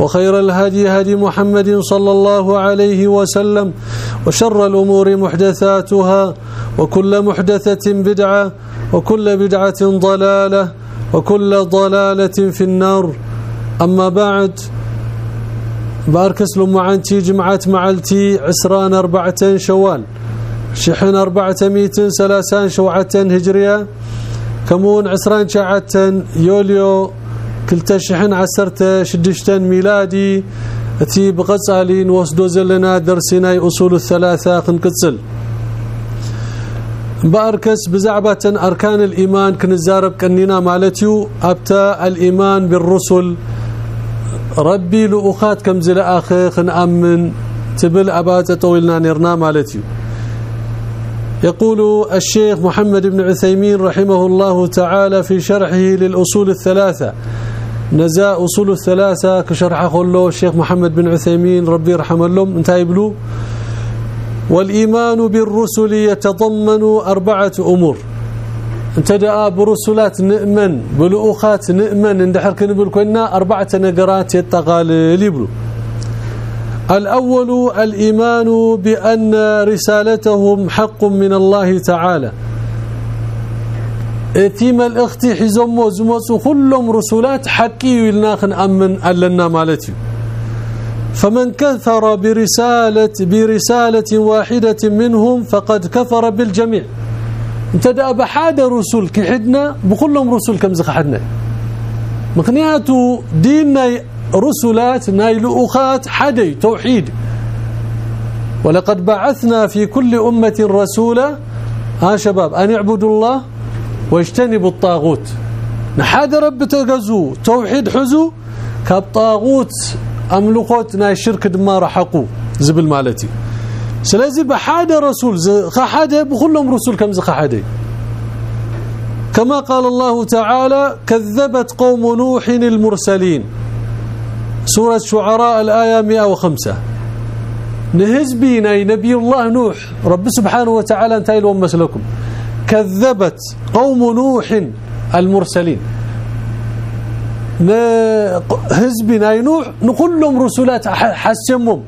وخير الهدي هدي محمد صلى الله عليه وسلم وشر الأمور محدثاتها وكل محدثة بدعة وكل بدعة ضلالة وكل ضلالة في النار. أما بعد باركس لمعنتي جمعة معلتي عسران أربعة شوال شحن أربعة ميتين سلاسان شوعة هجرية كمون عسران شعة يوليو كلتا شحن عسرت شدشتن ميلادي تي بقصالين وسدو زلنا درسنا أصول الثلاثة قنقصل باركس بزعبة أركان الإيمان كنزارب كنينا مالتيو أبتا الإيمان بالرسل ربي لأخات كم زل أخي خنأمن تبل أبات طويلنا نرنا مالتيو يقول الشيخ محمد بن عثيمين رحمه الله تعالى في شرحه للأصول الثلاثة نزاء أصول الثلاثة كشرح خلو الشيخ محمد بن عثيمين ربي رحمه الله انتهى يبلو والإيمان بالرسل يتضمن أربعة أمور. انتدأ برسلات نؤمن بلؤخات نؤمن اندحر كنبل كنا أربعة نقرات يتقال ليبلو الأول الإيمان بأن رسالتهم حق من الله تعالى. إتيم الإخت حزم وزمص كلهم رسولات حقي لناخن أمن لنا مالتي. فمن كفر برسالة برسالة واحدة منهم فقد كفر بالجميع. انتدأ بحاد رسول كحدنا بكلهم رسول كم زخحدنا مقنياته ديننا رسلات نايل أخات حدي توحيد. ولقد بعثنا في كل أمة رسولا. ها شباب أن يعبدوا الله واجتنبوا الطاغوت. نحاد رب تغزو توحيد حزو كاب طاغوت املخوت ناي شرك دمار حقو زبل مالتي. سلازي بحاده رسول خحاده بكلهم رسول كم زخحاده كما قال الله تعالى كذبت قوم نوح المرسلين. سورة شعراء الآية 105 نهزبين أي نبي الله نوح رب سبحانه وتعالى انتهي لهم مسلكم كذبت قوم نوح المرسلين. أي نوح نقول لهم رسولات حسمهم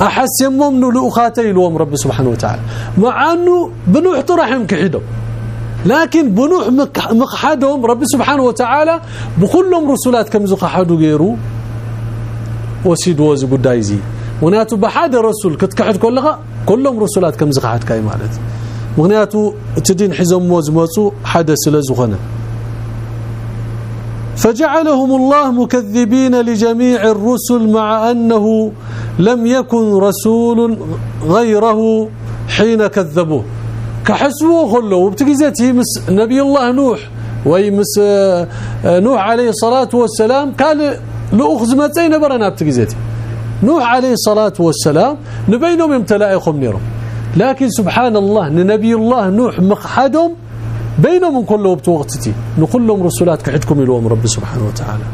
أحسمهم نلؤخاتي لهم رب سبحانه وتعالى. مع أنه بنوح طرحهم كحدهم. لكن بنوح مقحدهم رب سبحانه وتعالى بكلهم رسولات كم زقحدوا غيروا وسيد وز قدايزي وناتو بحد رسول كتكحد كلها كلهم رسولات كم زقحد كاي مالت. مغنياتو تدين حزم وزمصو حدث لزخنه فجعلهم الله مكذبين لجميع الرسل مع أنه لم يكن رسول غيره حين كذبوه كحسبوه خلوا وبتجزتي مس نبي الله نوح ويمس نوح عليه الصلاة والسلام قال لأخذ متين برنا بتجزتي نوح عليه الصلاة والسلام نبينهم يمتلائكم نيرهم لكن سبحان الله نبي الله نوح مقحدهم بينهم كلهم بتوقتتي. نقول لهم رسولات كحدكم لهم رب سبحانه وتعالى.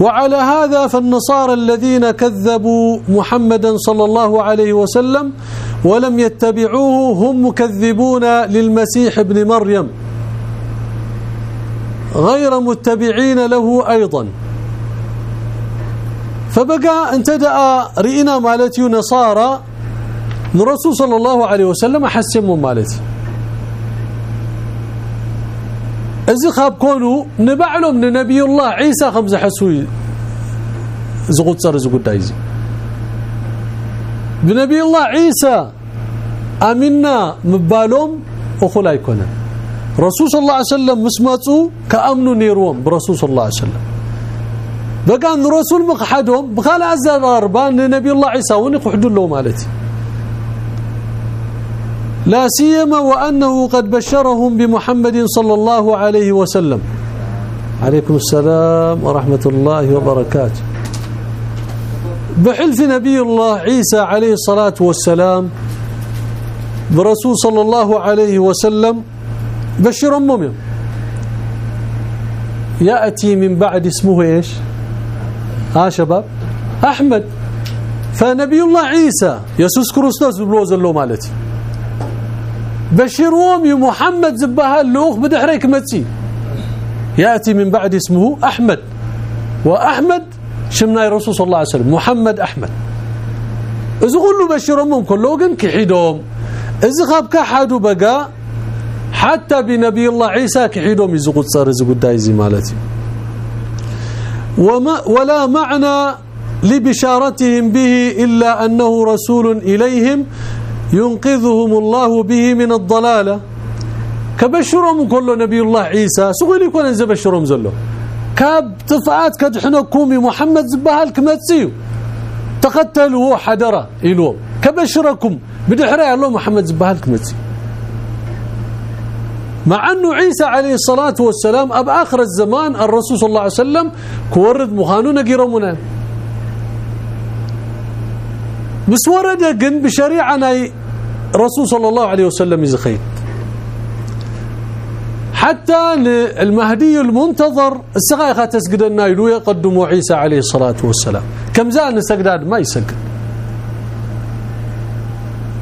وعلى هذا فالنصارى الذين كذبوا محمدا صلى الله عليه وسلم ولم يتبعوه هم مكذبون للمسيح ابن مريم. غير متبعين له أيضا. فبقى انتدأ رئنا مالتي نصارى الرسول صلى الله عليه وسلم حسموا مالتي እዚ ካብ ኮኑ ንባዕሎም ንነቢዩ ላህ ዒሳ ከም ዝሐሱ ዝቁፀር እዚ ጉዳይ እዚ ብነቢዩ ላህ ዒሳ ኣሚና ምባሎም እኹል ኣይኮነን ረሱል ስ ላ ሰለም ምስ መፁ ከኣምኑ ነይርዎም ብረሱል ስ ላ ሰለም በጋ ንረሱል ምክሓዶም ብካልእ ኣዘራርባ ንነቢዩ ላ ዒሳ እውን ይክሕዱ ኣለዎ ማለት እዩ لا سيما وأنه قد بشرهم بمحمد صلى الله عليه وسلم. عليكم السلام ورحمة الله وبركاته. بحلف نبي الله عيسى عليه الصلاة والسلام برسول صلى الله عليه وسلم بشر أمهم يأتي من بعد اسمه إيش؟ ها شباب أحمد. فنبي الله عيسى يسوس كريستوس بلوز اللو مالتي بشروم محمد زبها اللوخ بدحريك متسي يأتي من بعد اسمه أحمد. وأحمد شمنا رسول صلى الله عليه وسلم محمد أحمد. إذا قلوا بشرهم كلهم كحيدهم إذا خاب كحدوا بقى حتى بنبي الله عيسى كحيدهم يزقوا صار يزقوا دايزي مالتي. وما ولا معنى لبشارتهم به إلا أنه رسول إليهم ينقذهم الله به من الضلالة. كبشرهم كل نبي الله عيسى. سغل يكون انز بشرهم زلو. كاب تفعات كدحنكم محمد زبهال كمتسيو. تقتلوا حدرة إلو. كبشركم. بدحري الله محمد زبهال كمتسي مع أنه عيسى عليه الصلاة والسلام أب آخر الزمان الرسول صلى الله عليه وسلم كورد مخانون قيرمنا بس ورد قن بشريعة رسول صلى الله عليه وسلم يزخيت حتى المهدي المنتظر السغايخة تسجدنا يلو يقدموا عيسى عليه الصلاة والسلام. كم زال نسجداد؟ ما يسجد.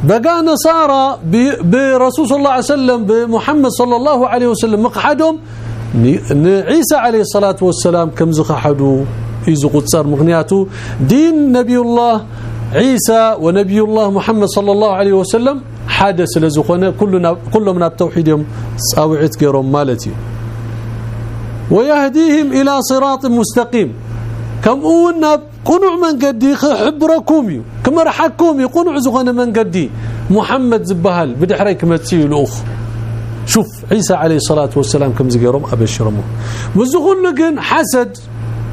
بقى نصارى برسول صلى الله عليه وسلم بمحمد صلى الله عليه وسلم مقحدهم عيسى عليه الصلاة والسلام كم زخحدوا يزقوا تصار مغنياته دين نبي الله عيسى ونبي الله محمد صلى الله عليه وسلم حادث لزخونه كلنا كلهم من التوحيد يوم صاوعت غيرهم مالتي. ويهديهم إلى صراط مستقيم. كم قلنا قنع من قدي حبركم كما رحكم يقنع زخونه من قدي. محمد زبهل بدحريك متسي الأخ. شوف عيسى عليه الصلاة والسلام كم زغيرهم ابشرهم وزغون حسد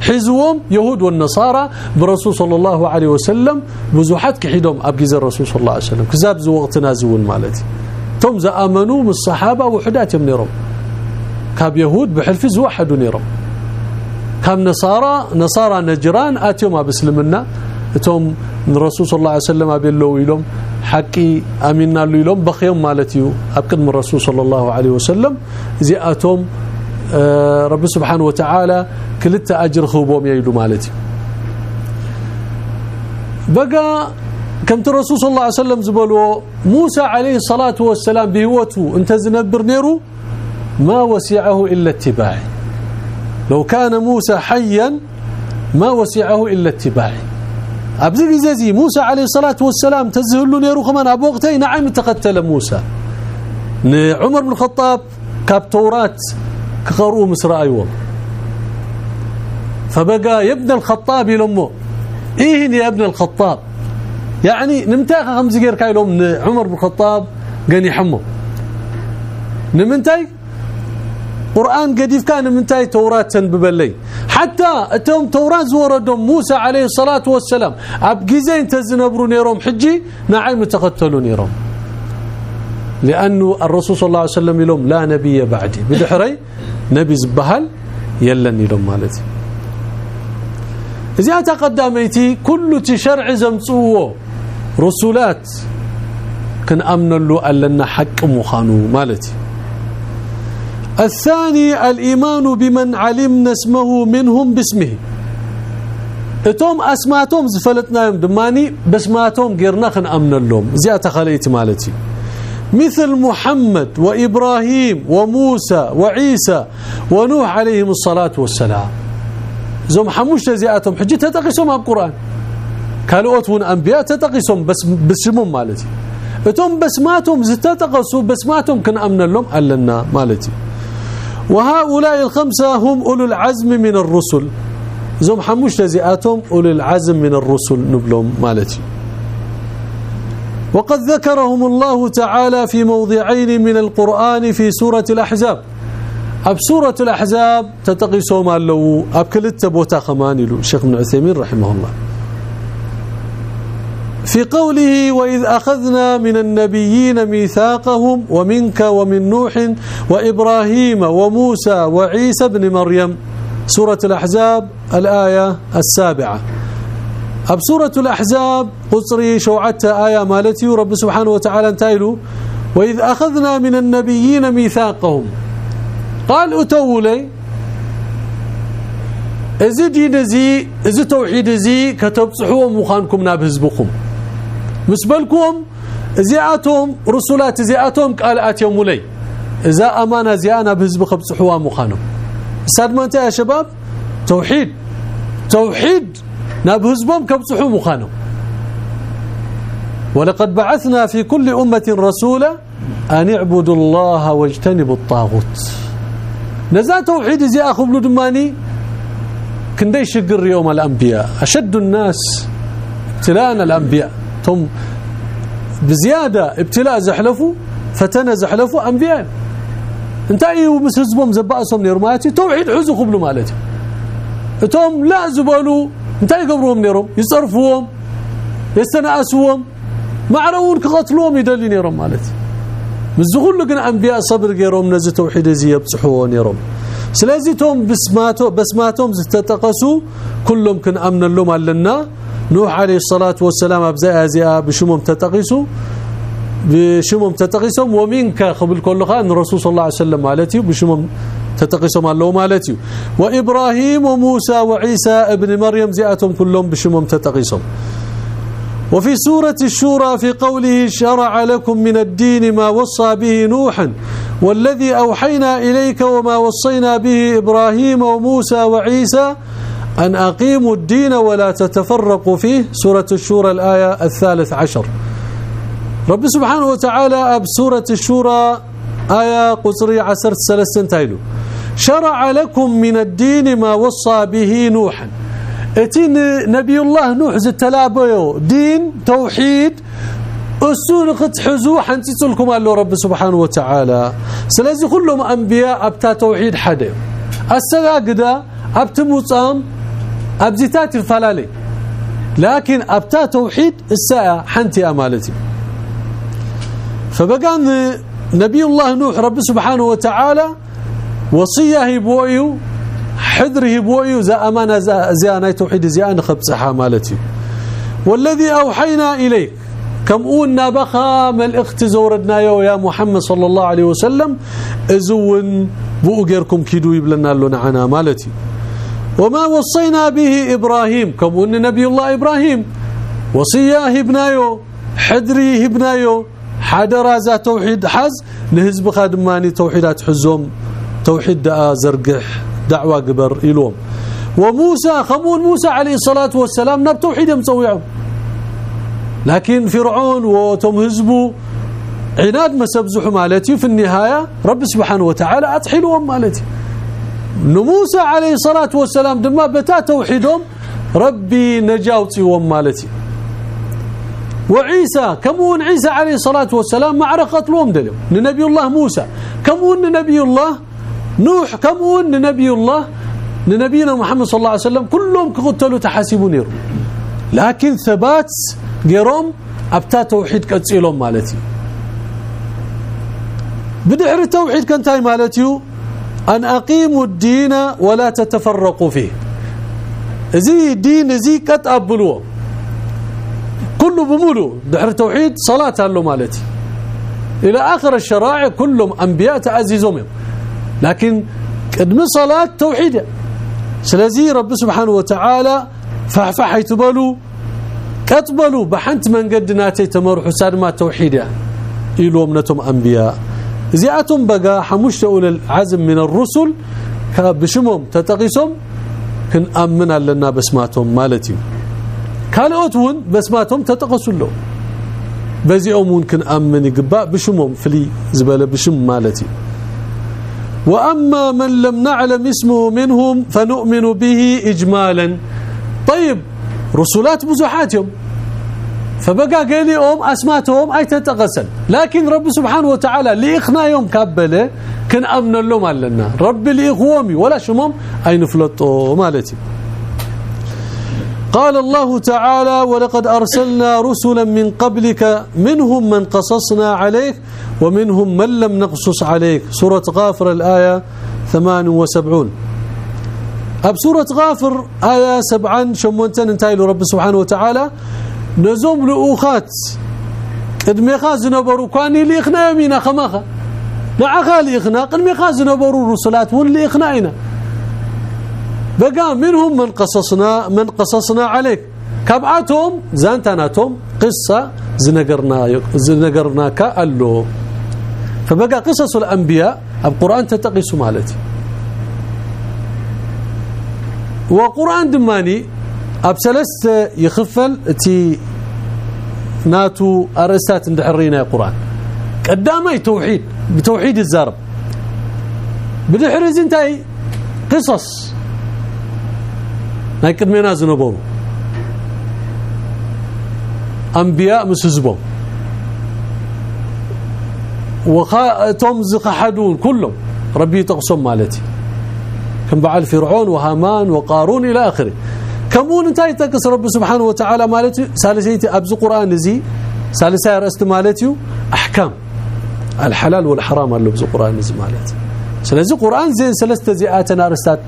حزوهم يهود والنصارى برسول صلى الله عليه وسلم بزوحات كحيدهم ابجز الرسول صلى الله عليه وسلم. كذاب زو وقتنا زون مالتي. تم زآمنوا من الصحابة وحدات نيرهم. كاب يهود بحلف زوحدوا نيرهم. كاب نصارى نصارى نجران آتيهم بسلمنا توم الرسول صلى الله عليه وسلم ابيلو يلوم حقي امنا لهم بخيم مالتي ابقد من الرسول صلى الله عليه وسلم. زي آتوم آه، رب سبحانه وتعالى كلت أجر خوبهم ييدو مالتي. بقى كم الرسول صلى الله عليه وسلم زبلوا موسى عليه الصلاة والسلام بهوته انت زنبر نيرو؟ ما وسعه إلا اتباعي. لو كان موسى حيا ما وسعه إلا اتباعي. ابزي زي موسى عليه الصلاة والسلام تزهلوا نيرو كمان ابوقتي نعم تقتل موسى. عمر بن الخطاب كاب تورات كقرؤوا مصر أيوه فبقى يا ابن الخطاب لامه إيه يا ابن الخطاب؟ يعني نمتاخ خمس غير كاي لهم عمر بن الخطاب قال حمو. نمنتاي؟ قرآن قديف كان منتاي توراة ببلي حتى أتهم توراة زوردهم موسى عليه الصلاة والسلام. ابقيزين تزنبروا نيروم حجي نعيم تقتلوا نيروم. لأنه الرسول صلى الله عليه وسلم يلوم لا نبي بعدي. بدحري نبي زبهل يلن يلوم مالتي. إذا تقدميتي كل تشرع زمصوه رسولات كن امن له لنا حق مخانو مالتي. الثاني الإيمان بمن علمنا اسمه منهم باسمه. إتوم اسماتهم زفلتناهم دماني بسماتهم غيرنا خنامن لهم زياده خليت مالتي. مثل محمد وإبراهيم وموسى وعيسى ونوح عليهم الصلاة والسلام. زم حموش تزياتهم حجي تتقسم القرآن كالوت ون أنبياء تتقسم بس بسمهم مالتي. أتم بسماتهم زتتقسوا بسماتهم كن أمن لهم ألنا مالتي. وهؤلاء الخمسة هم أولو العزم من الرسل. زم حموش تزياتهم أولو العزم من الرسل نبلهم مالتي. وقد ذكرهم الله تعالى في موضعين من القرآن في سورة الأحزاب. أب سورة الأحزاب تتقيسهم له أب كلت بوتا خمان له الشيخ ابن عثيمين رحمه الله. في قوله وإذ أخذنا من النبيين ميثاقهم ومنك ومن نوح وإبراهيم وموسى وعيسى بن مريم. سورة الأحزاب الآية السابعة. أب سورة الأحزاب قصري شوعتها آية مالتي ورب سبحانه وتعالى انتايلو وإذ أخذنا من النبيين ميثاقهم. قال اتولي ازي زي ازي توحيد زي كتبصحوا مخانكم ناب حزبكم مسبلكم زياتهم رسولات زياتهم قالات يوم لي. إذا امانه زيانا بحزب خبصحوا مخانهم ساد ما انت يا شباب توحيد توحيد. ناب حزبهم كبصحوا مخانهم ولقد بعثنا في كل أمة رسولا أن اعبدوا الله واجتنبوا الطاغوت. نزا توحيد زي أخو دماني كندي شقر يوم الأنبياء. أشد الناس ابتلاء الأنبياء. ثم بزيادة ابتلاء زحلفوا فتنة زحلفوا أنبياء. انت أي مسحزبهم زباسهم نيرماتي توحيد حزو قبل مالتي. اتهم لا زبالوا انت يقبرهم نيرهم يصرفوهم يستناسوهم معرون كقتلوهم يدلي نيرهم مالتي مزغول لكن انبياء صبر غيرهم نزي توحيد زي يبصحوا نيرهم سلازي توم بسماتهم تتقسوا كلهم كن امن لهم علنا نوح عليه الصلاه والسلام ابزا ازيا بشمهم تتقسوا بشمهم تتقسم ومنك قبل كل خان الرسول صلى الله عليه وسلم مالتي بشمهم تتقسم الله مالتي وإبراهيم وموسى وعيسى ابن مريم زياتهم كلهم بشمهم تتقسم. وفي سورة الشورى في قوله شرع لكم من الدين ما وصى به نوحا والذي أوحينا إليك وما وصينا به إبراهيم وموسى وعيسى أن أقيموا الدين ولا تتفرقوا فيه. سورة الشورى الآية الثالث عشر. رب سبحانه وتعالى أب سورة الشورى آية قصري عسرت ثلاث تايلو. شرع لكم من الدين ما وصى به نوحا. اتين نبي الله نوح زتلابيو. دين توحيد السون حزو حنتسلكم الله رب سبحانه وتعالى. سلازي كلهم أنبياء أبتا توحيد حدا السلاقدا ابتمصام ابزيتات الفلالي. لكن أبتا توحيد الساعة حنتي أمالتي. فبقى نبي الله نوح رب سبحانه وتعالى وصية يبويو حذره بوي ذا أمانة زي توحيد زي أنا خبصها مالتي. والذي أوحينا إليك كم قلنا بخا ما الإخت زوردنا يا محمد صلى الله عليه وسلم إزون بو غيركم كيدو يبلنا لنا عنا مالتي. وما وصينا به إبراهيم كم قلنا نبي الله إبراهيم وصية ابنايو حدري ابنايو حدر ذا توحيد حز نهزب خادماني توحيدات حزوم توحيد زرقح دعوة قبر إلوم وموسى خمون موسى عليه الصلاة والسلام نب توحيد مصوعهم لكن فرعون وتم هزبو عناد ما سبزحوا مالتي في النهاية رب سبحانه وتعالى أتحلهم مالتي موسى عليه الصلاة والسلام دما بتا توحيدهم ربي نجاوتي ومالتي وعيسى كمون عيسى عليه الصلاة والسلام؟ معركة لهم دلهم لنبي الله موسى. كمون نبي الله؟ نوح. كم نبي الله؟ لنبينا محمد صلى الله عليه وسلم. كلهم قتلوا تحاسبون يرو لكن ثبات غيرهم ابتا توحيد كتصيلهم مالتي. بدعر التوحيد كنتاي مالتي. أن أقيموا الدين ولا تتفرقوا فيه. زي دين زي كتقبلوا كله بمولو دحر التوحيد صلاة له مالتي. إلى آخر الشرائع كلهم أنبياء تعززهم لكن قدم صلاة توحيد. سلازي رب سبحانه وتعالى فحفح يتبلوا كتبلوا بحنت من قد ناتي تمرح سادما توحيدا إلوم نتم أنبياء. زياتهم بقى حمشت أولى العزم من الرسل بشمهم تتقيسهم كن أمن لنا بسماتهم مالتي. كالوتون بسماتهم تتقسوا له بزيهم ممكن أمن يقبا بشمهم فلي زبالة بشم مالتي وأما من لم نعلم اسمه منهم فنؤمن به إجمالا طيب رسولات بزحاتهم فبقى قال يوم اسماتهم اي تتغسل لكن رب سبحانه وتعالى لاخنا يوم كابله كن امن لهم لنا رب لاخوامي ولا شمم اي نفلطوا مالتي قال الله تعالى ولقد أرسلنا رسلا من قبلك منهم من قصصنا عليك ومنهم من لم نقصص عليك. سورة غافر الآية 78 أب سورة غافر آية 7 شمونتن انتايلو رب سبحانه وتعالى. نزوم لؤخات قدميخا زنبروا كاني ليخنا يمينا خماخا نعخا ليخنا قدميخا زنبروا رسلات ون ليخناينا بقى منهم من قصصنا من قصصنا عليك. كبعاتهم زانتاناتهم قصة زنقرنا زنقرناك قالوا فبقى قصص الأنبياء القرآن تتقيس مالتي. وقرآن دماني أبسلست يخفل تي ناتو أرسات اندحرينا القران قدامي توحيد بتوحيد الزرب. بدحرز انتي قصص. ما قدمنا زنبو انبياء مسزبو وخاتم زخحدون كلهم ربي تقسم مالتي كم بعل فرعون وهامان وقارون إلى اخره كمون انتي تقص رب سبحانه وتعالى مالتي ثالثيتي ابز قران زي ثالثه رست مالتي احكام الحلال والحرام اللي بز قران زي مالتي سلازي قران زين ثلاثة زياتنا رستات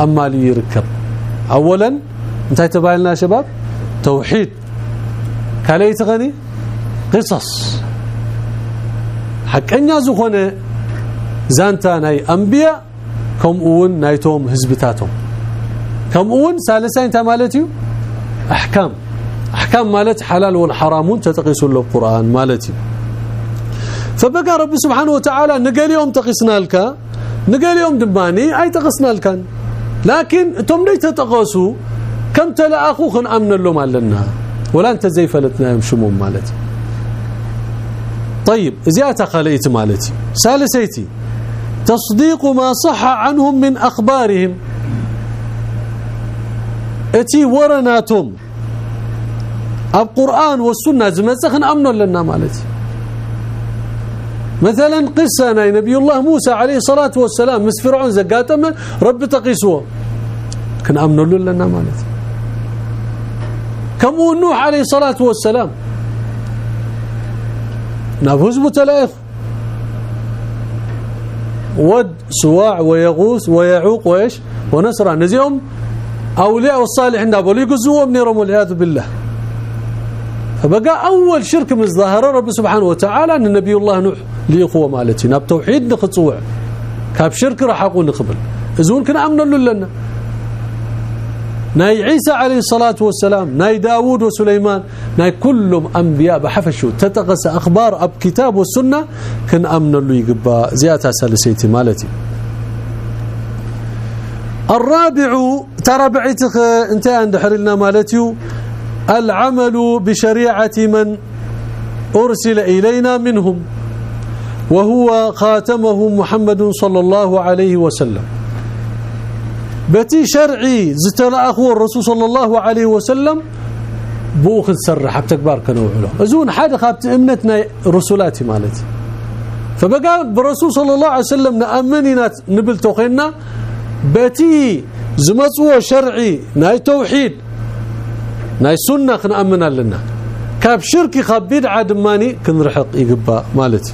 امالي يركب اولا انتي تبايلنا شباب. توحيد. كاليت غني قصص. حقنيا زخونه زانتا ناي أنبياء كم أون نايتهم حزبتاتهم كم أون ثالثا انت مالتي أحكام. أحكام مالت حلال والحرام تتقيس له القرآن مالتي فبقى رب سبحانه وتعالى نقال يوم تقسنا لك. نقال يوم دباني أي تقسنا لك لكن أنتم لي تتقاسوا كم تلا اخوخ أمن لهم لنا ولا أنت زي فلتنا يمشمون مالتي. طيب زيادة خليت مالتي. ثالثيتي تصديق ما صح عنهم من أخبارهم. إتي ورناتهم القرآن والسنة زمزخن أمن لنا مالتي. مثلا قصة نبي الله موسى عليه الصلاة والسلام مس فرعون زقاتم رب تقيسوه كان آمن لنا مالتي كم نوح عليه الصلاة والسلام؟ نفوز بتلايخ ود سواع ويغوث ويعوق وإيش؟ ونسرا نزيهم أولياء الصالحين دابوا يقزوهم نيرهم والعياذ بالله. فبقى أول شرك من ظاهر رب سبحانه وتعالى إن نبي الله نوح. ليخوه مالتنا بتوحيد نخصوع كاب شرك أقول نقبل ازون كنا امن لنا ناي عيسى عليه الصلاة والسلام ناي داود وسليمان ناي كلهم أنبياء بحفشوا تتقس أخبار أب كتاب والسنة كن أمن له يقبا زيادة سلسيتي مالتي الرابع ترى بعتك انت عند حرلنا مالتيو العمل بشريعة من أرسل إلينا منهم وهو خاتمه محمد صلى الله عليه وسلم. بتي شرعي زتلا اخو الرسول صلى الله عليه وسلم بوخذ سرح بتكبار كانوا له. أزون حدا خابت امنتنا رسولاتي مالتي. فبقى بالرسول صلى الله عليه وسلم نامنينا نبل توخينا بتي زمصو شرعي ناي توحيد ناي سنة خنامن لنا كاب شركي خاب بدعة دماني كنرحق يقبأ مالتي.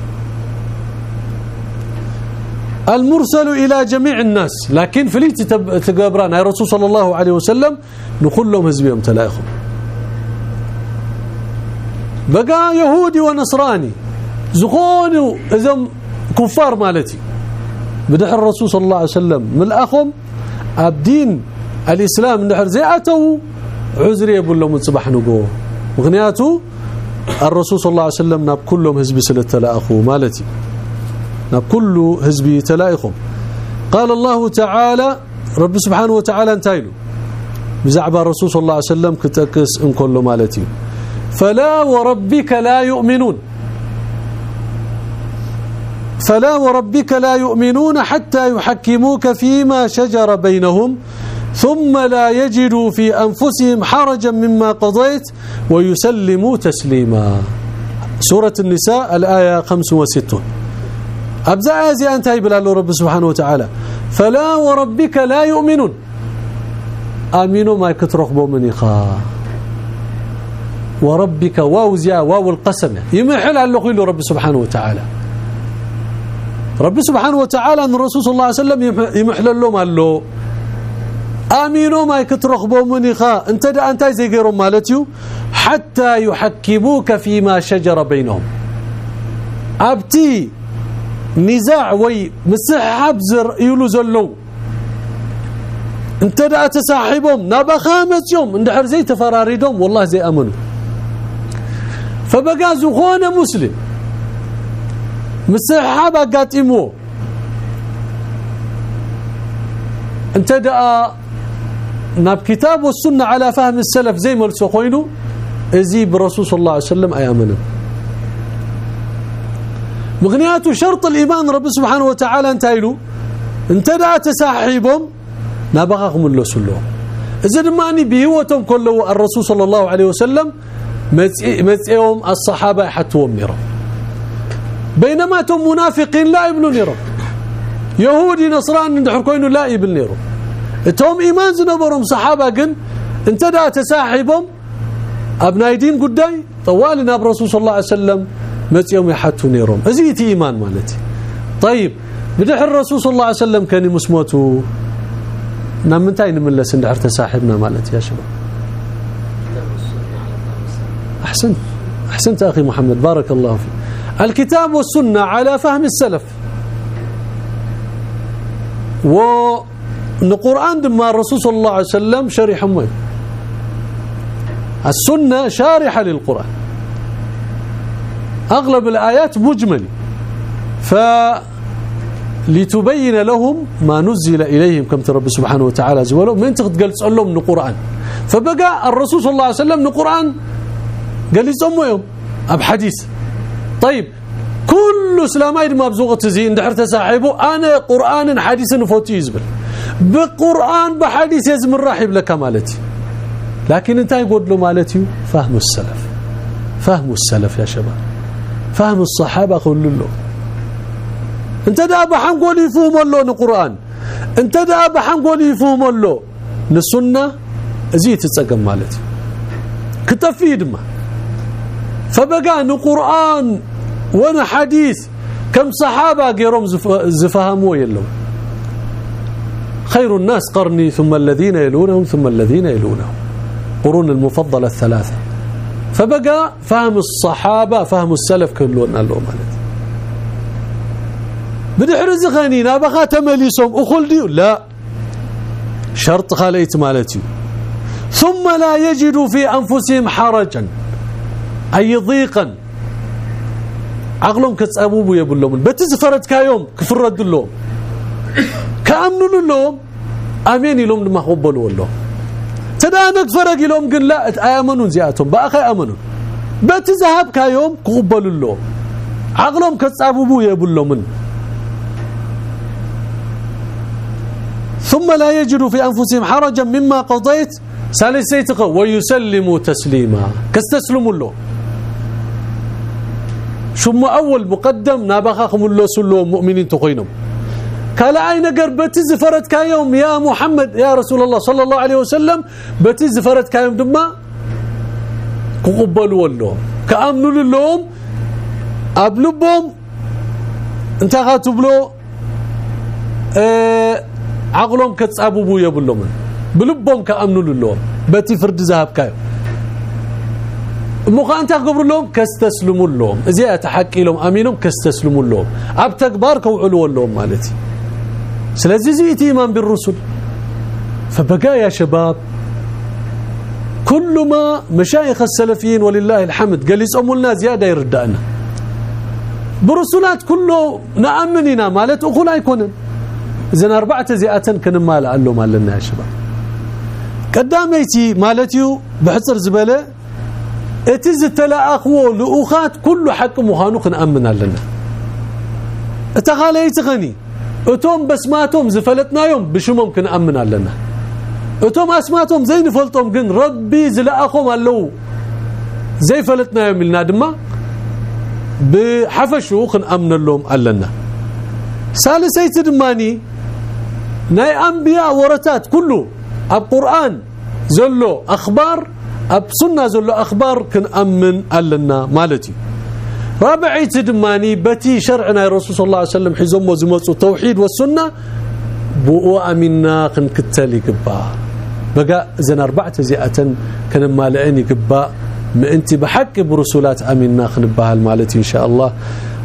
المرسل إلى جميع الناس. لكن فليت تقابران يا رسول صلى الله عليه وسلم نقول لهم هزبيهم تلايخهم بقى يهودي ونصراني. زخوني اذا كفار مالتي. بدح الرسول صلى الله عليه وسلم من الأخم الدين الإسلام نحر زي اتوا عذر يبلهم صباح نقو مغنياته الرسول صلى الله عليه وسلم ناب كلهم حزب سلتلاخو مالتي. ناب كل حزب تلاخهم قال الله تعالى رب سبحانه وتعالى انتايلو بزعب الرسول صلى الله عليه وسلم كتكس إن كله مالتي فلا وربك لا يؤمنون. فلا وربك لا يؤمنون حتى يحكموك فيما شجر بينهم ثم لا يجدوا في أنفسهم حرجا مما قضيت ويسلموا تسليما. سورة النساء الآية 65 أبزع زي أنت بلا رب سبحانه وتعالى. فلا وربك لا يؤمنون. آمنوا ما يكترخبوا من إخا وربك واو زيا واو القسم. يمحل على له رب سبحانه وتعالى. رب سبحانه وتعالى أن الرسول صلى الله عليه وسلم يمحل لهم قال آمينوا ما يكترخبوا منيخا أنت دا أنت زي غيرهم مالتيو. حتى يحكموك فيما شجر بينهم. أبتي نزاع وي مسحاب زر يلو زلو. انت دا تساحبهم نابا خامس يوم اندحر زي تفراردهم والله زي امنوا فبقى زخونه مسلم. مسحاب قاتمو انت دا ناب كتاب والسنة على فهم السلف زي ما خوينو ازي برسول صلى الله عليه وسلم ايامنا مغنيات شرط الإيمان رب سبحانه وتعالى انتايلو أنت دا تساحبهم. نبغاهم الله سلوهم إذا دماني بهوتهم كله الرسول صلى الله عليه وسلم متئهم الصحابة حتوهم ميرهم بينما تم منافقين لا يبنون نيرو. يهودي نصراني ندحر كوينو لا يبن نيرو. توم إيمان زنبرهم صحابة كن أنت دا تساحبهم. أبناء دين قداي. طوالنا برسول صلى الله عليه وسلم. متيوم يحتو نيرهم ازيتي إيمان مالتي. طيب بدح الرسول صلى الله عليه وسلم كان مسموتو نمنتاي نملس ندحر تساحبنا مالتي يا شباب؟ احسنت أحسنت أخي محمد. بارك الله فيك. الكتاب والسنة على فهم السلف. والقرآن دم الرسول صلى الله عليه وسلم شرح وين؟ السنة شارحة للقرآن. أغلب الآيات مجمل. ف لتبين لهم ما نزل إليهم كم رب سبحانه وتعالى زولوا من تقول لهم القرآن. فبقى الرسول صلى الله عليه وسلم القرآن قال لي يوم. أب حديث. طيب كل اسلامي ما بزوغة زي اندحر تساحبه أنا قرآن حديث نفوتي يزبل. بقرآن بحديث يزم الرحب لك مالتي. لكن انت يقول له مالتي؟ فهم السلف. فهم السلف يا شباب. فهم الصحابة كل له انت دا بحنقول يفهم له القرآن. انت دا بحنقول يفهم له السنة زي تتصقم مالتي. كتفيد ما. فبقى القرآن وأنا حديث كم صحابة غيرهم زفهموا يلو. خير الناس قرني ثم الذين يلونهم ثم الذين يلونهم. قرون المفضلة الثلاثة. فبقى فهم الصحابة فهم السلف كلهم قالوا مالت بدحرز غنينا بقى تمليسهم اخلدي لا. شرط خليت مالتي. ثم لا يجدوا في أنفسهم حرجا أي ضيقا. عقلهم كتصابوا يبلهم بتزفرت كايوم كفرد لهم. كامنوا لهم آمين لهم ما قبلوا له تدانك فرق لهم قل لا امنوا زياتهم. بأخي آمنوا. بتذهب كايوم قبلوا له عقلهم كتصابوا يبلهم ثم لا يجدوا في أنفسهم حرجا مما قضيت. سالسيتق ويسلموا تسليما. كاستسلموا له. ثم أول مقدم نابخاكم الله سلو مؤمنين تقينهم. قال اي نجر بتزفرت كيوم يا محمد يا رسول الله صلى الله عليه وسلم بتزفرت كيوم دما قبلوا له كامنوا لهم ابلبهم انت غاتبلو آه عقلهم كتصابوا يبلهم بلبهم كامنوا لهم بتي فرد ذهب كيوم مخ انت قبر لهم كاستسلموا لهم ازي اتحقي لهم امينهم كاستسلموا لهم اب تكبار كوعلوا لهم مالتي سلازي زي ايمان بالرسل. فبقى يا شباب كل ما مشايخ السلفيين ولله الحمد قال يسأموا لنا زيادة يردأنا. برسولات كله نأمننا مالت أخو لا يكونن إذن أربعة زيئة قال له مالنا يا شباب. قداميتي مالتيو بحصر زبالة اتز تلاخو لأخات كل حق مهانو كنامن لنا اتغاليت غني أتوم بسماتهم زفلتنايوم. بشمهم كنامن لنا أتوم اسماتهم زين فلطهم جن ربي زلاخهم اللو زي فلتنايوم لنا دما. بحفشو كنامن لهم لنا ثالثيت دماني ناي أنبياء ورثات كله القرآن زلو أخبار. أب سنة زلو أخبار كنامن لنا مالتي. رابعي تدماني بتي شرعنا الرسول صلى الله عليه وسلم حزمو زمصو توحيد والسنة. بو امنا كنكتل يقبا بقى زين أربعة زيئه كان مالئني يقبا ما انت بحق برسولات امنا خنبها مالتي إن شاء الله.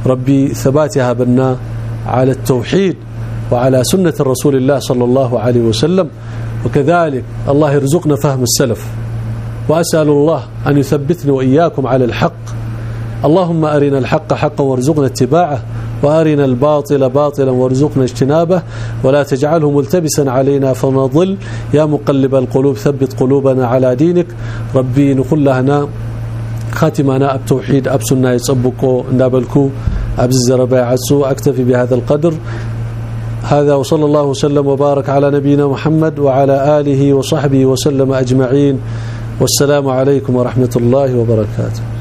ربي ثباتها بنا على التوحيد وعلى سنة الرسول الله صلى الله عليه وسلم. وكذلك الله يرزقنا فهم السلف. وأسأل الله أن يثبتني وإياكم على الحق. اللهم أرنا الحق حقا وارزقنا اتباعه وأرنا الباطل باطلا وارزقنا اجتنابه ولا تجعله ملتبسا علينا فنضل يا مقلب القلوب ثبت قلوبنا على دينك. ربي نقول لهنا خاتمنا التوحيد ابسنا يصبكو نابلكو. ابز الزرباء عسو أكتفي بهذا القدر. هذا وصلى الله وسلم وبارك على نبينا محمد وعلى آله وصحبه وسلم أجمعين. والسلام عليكم ورحمة الله وبركاته.